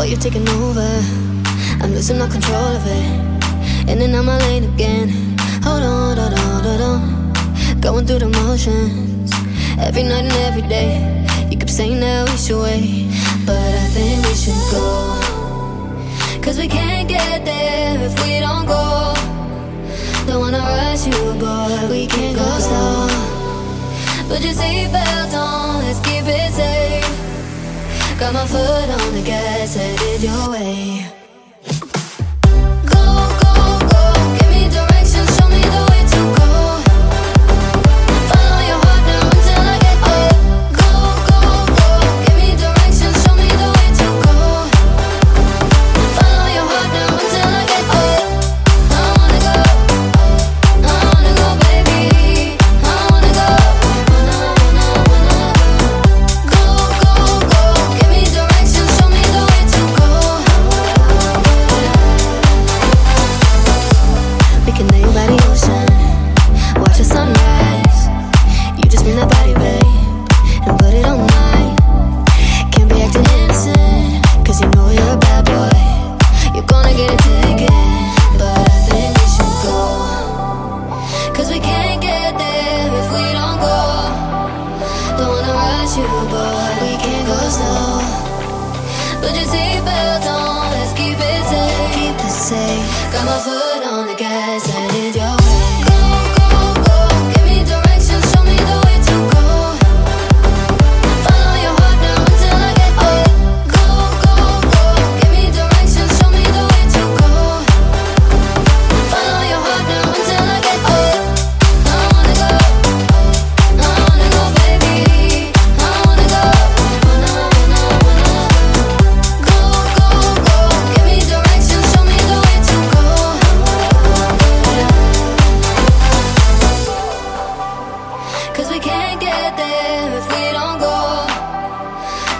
Boy, you're taking over. I'm losing all control of it. And then I'm my lane again. Hold on, hold on, hold on. Going through the motions. Every night and every day. You keep saying that we should wait. But I think we should go. Cause we can't get there if we don't go. Don't wanna rush you, boy. We can't go slow. Put your seatbelt on, let's keep it. Got my foot on the gas, headed your way. got you, but we can't go slow. Put your seatbelt on.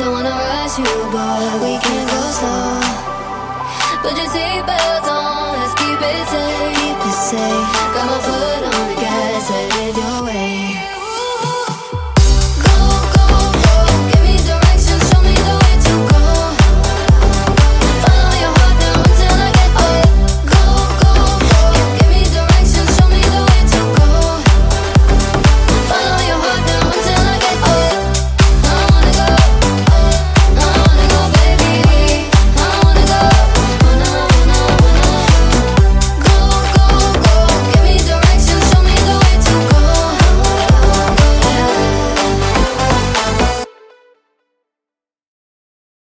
Don't wanna rush you, but we can go slow. Put your seatbelt's on.